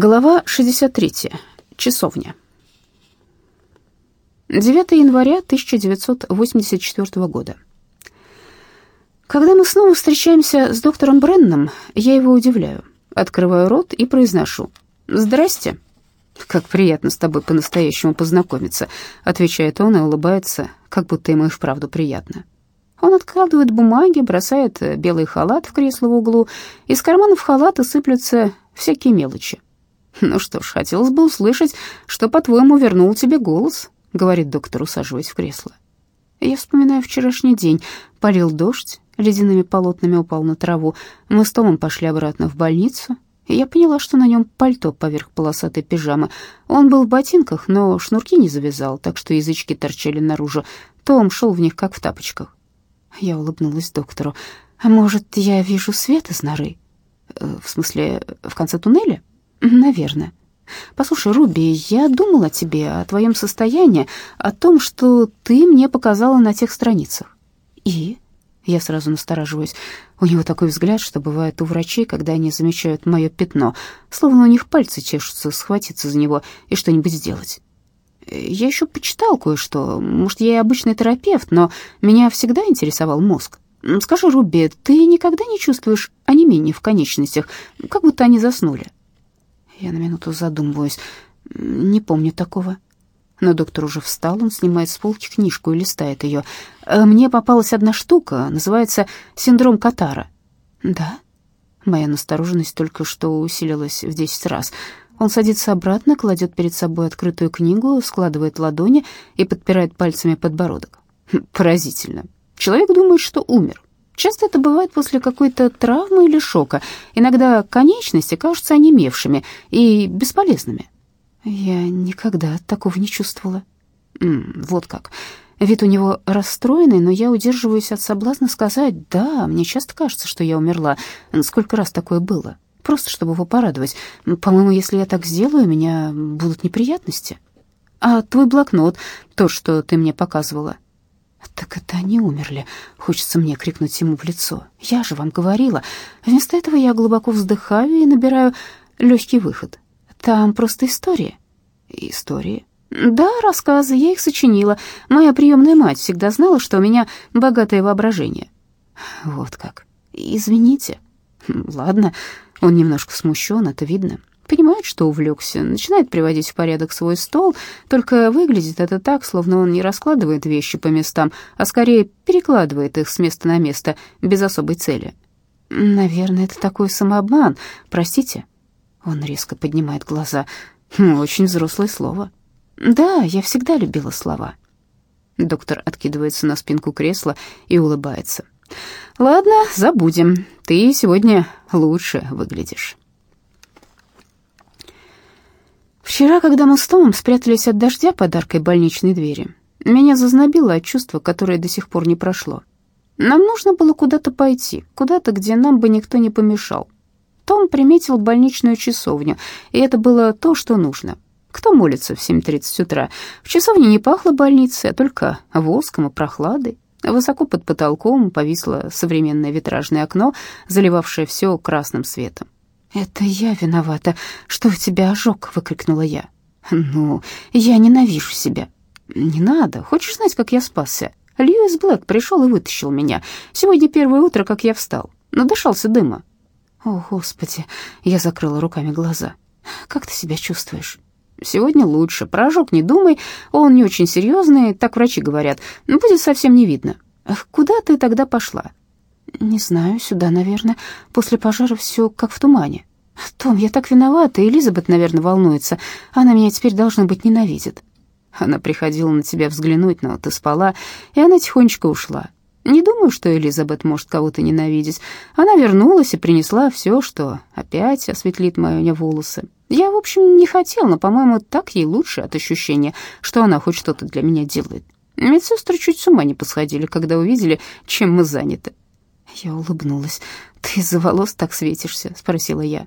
Глава 63. Часовня. 9 января 1984 года. Когда мы снова встречаемся с доктором Бренном, я его удивляю. Открываю рот и произношу «Здрасте». «Как приятно с тобой по-настоящему познакомиться», — отвечает он и улыбается, как будто ему и вправду приятно. Он откладывает бумаги, бросает белый халат в кресло в углу. Из карманов халата сыплются всякие мелочи. «Ну что ж, хотелось бы услышать, что, по-твоему, вернул тебе голос», — говорит доктор, усаживаясь в кресло. Я вспоминаю вчерашний день. Полил дождь, ледяными полотнами упал на траву. Мы с Томом пошли обратно в больницу, я поняла, что на нем пальто поверх полосатой пижамы. Он был в ботинках, но шнурки не завязал, так что язычки торчали наружу. Том шел в них, как в тапочках. Я улыбнулась доктору. «А может, я вижу свет из норы?» «Э, «В смысле, в конце туннеля?» Наверное. Послушай, Руби, я думала о тебе, о твоем состоянии, о том, что ты мне показала на тех страницах. И я сразу настораживаюсь. У него такой взгляд, что бывает у врачей, когда они замечают мое пятно, словно у них пальцы чешутся схватиться за него и что-нибудь сделать. Я еще почитал кое-что. Может, я и обычный терапевт, но меня всегда интересовал мозг. Скажи, Руби, ты никогда не чувствуешь онемения в конечностях, как будто они заснули? Я на минуту задумываюсь. Не помню такого. Но доктор уже встал, он снимает с полки книжку и листает ее. «Э, «Мне попалась одна штука, называется синдром Катара». «Да?» Моя настороженность только что усилилась в десять раз. Он садится обратно, кладет перед собой открытую книгу, складывает ладони и подпирает пальцами подбородок. Хм, поразительно. Человек думает, что умер. Часто это бывает после какой-то травмы или шока. Иногда конечности кажутся онемевшими и бесполезными. Я никогда такого не чувствовала. Вот как. Вид у него расстроенный, но я удерживаюсь от соблазна сказать, да, мне часто кажется, что я умерла. Сколько раз такое было? Просто чтобы его порадовать. По-моему, если я так сделаю, у меня будут неприятности. А твой блокнот, то, что ты мне показывала, «Так это они умерли!» — хочется мне крикнуть ему в лицо. «Я же вам говорила!» Вместо этого я глубоко вздыхаю и набираю легкий выход. «Там просто история». «Истории?» «Да, рассказы, я их сочинила. Моя приемная мать всегда знала, что у меня богатое воображение». «Вот как. Извините». «Ладно». Он немножко смущен, это видно. Понимает, что увлекся, начинает приводить в порядок свой стол, только выглядит это так, словно он не раскладывает вещи по местам, а скорее перекладывает их с места на место без особой цели. «Наверное, это такой самообман. Простите». Он резко поднимает глаза. «Хм, «Очень взрослое слово». «Да, я всегда любила слова». Доктор откидывается на спинку кресла и улыбается. «Ладно, забудем. Ты сегодня лучше выглядишь». Вчера, когда мы с Томом спрятались от дождя под аркой больничной двери, меня зазнобило от чувства, которое до сих пор не прошло. Нам нужно было куда-то пойти, куда-то, где нам бы никто не помешал. Том приметил больничную часовню, и это было то, что нужно. Кто молится в 7.30 утра? В часовне не пахло больницей, а только воском и прохладой. Высоко под потолком повисло современное витражное окно, заливавшее все красным светом. «Это я виновата, что у тебя ожог», — выкрикнула я. «Ну, я ненавижу себя». «Не надо. Хочешь знать, как я спасся? Льюис Блэк пришел и вытащил меня. Сегодня первое утро, как я встал. Надышался дыма». «О, Господи!» — я закрыла руками глаза. «Как ты себя чувствуешь?» «Сегодня лучше. Про ожог не думай. Он не очень серьезный, так врачи говорят. Будет совсем не видно». «Куда ты тогда пошла?» «Не знаю, сюда, наверное. После пожара все как в тумане». «Том, я так виновата, Элизабет, наверное, волнуется. Она меня теперь, должно быть, ненавидит». Она приходила на тебя взглянуть, но ты спала, и она тихонечко ушла. Не думаю, что Элизабет может кого-то ненавидеть. Она вернулась и принесла все, что опять осветлит мои волосы. Я, в общем, не хотел, но, по-моему, так ей лучше от ощущения, что она хоть что-то для меня делает. Медсестры чуть с ума не посходили, когда увидели, чем мы заняты. Я улыбнулась. «Ты из-за волос так светишься?» — спросила я.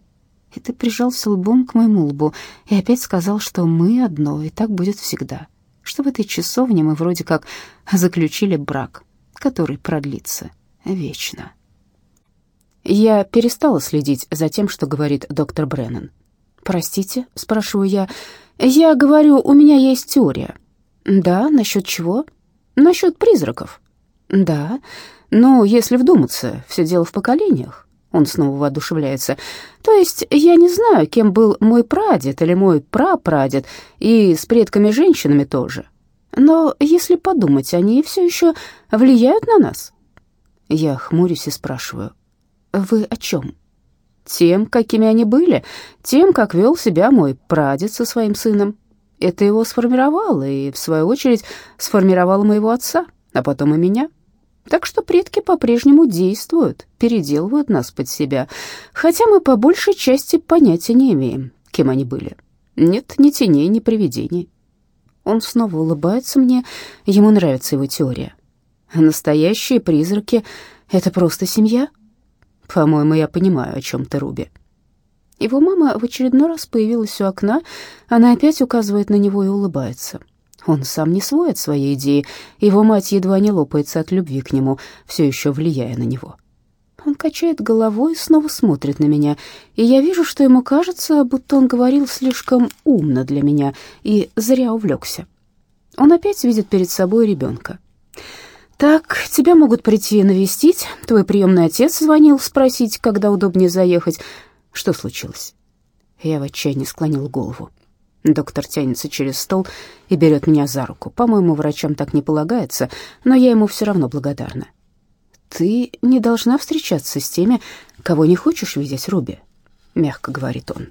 И ты прижался лбом к моему лбу и опять сказал, что мы одно, и так будет всегда. Что в этой часовне мы вроде как заключили брак, который продлится вечно. Я перестала следить за тем, что говорит доктор Бреннан. «Простите?» — спрашиваю я. «Я говорю, у меня есть теория». «Да, насчет чего?» «Насчет призраков». «Да, но если вдуматься, все дело в поколениях». Он снова воодушевляется. «То есть я не знаю, кем был мой прадед или мой прапрадед, и с предками-женщинами тоже. Но если подумать, они все еще влияют на нас». Я хмурюсь и спрашиваю. «Вы о чем?» «Тем, какими они были, тем, как вел себя мой прадед со своим сыном. Это его сформировало и, в свою очередь, сформировало моего отца, а потом и меня». Так что предки по-прежнему действуют, переделывают нас под себя, хотя мы по большей части понятия не имеем, кем они были. Нет ни теней, ни привидений. Он снова улыбается мне, ему нравится его теория. Настоящие призраки — это просто семья? По-моему, я понимаю, о чем ты, Руби. Его мама в очередной раз появилась у окна, она опять указывает на него и улыбается. Он сам не свой от своей идеи, его мать едва не лопается от любви к нему, все еще влияя на него. Он качает головой и снова смотрит на меня, и я вижу, что ему кажется, будто он говорил слишком умно для меня и зря увлекся. Он опять видит перед собой ребенка. «Так, тебя могут прийти навестить. Твой приемный отец звонил спросить, когда удобнее заехать. Что случилось?» Я в отчаянии склонил голову. Доктор тянется через стол и берет меня за руку. По-моему, врачам так не полагается, но я ему все равно благодарна. «Ты не должна встречаться с теми, кого не хочешь видеть, Руби», — мягко говорит он.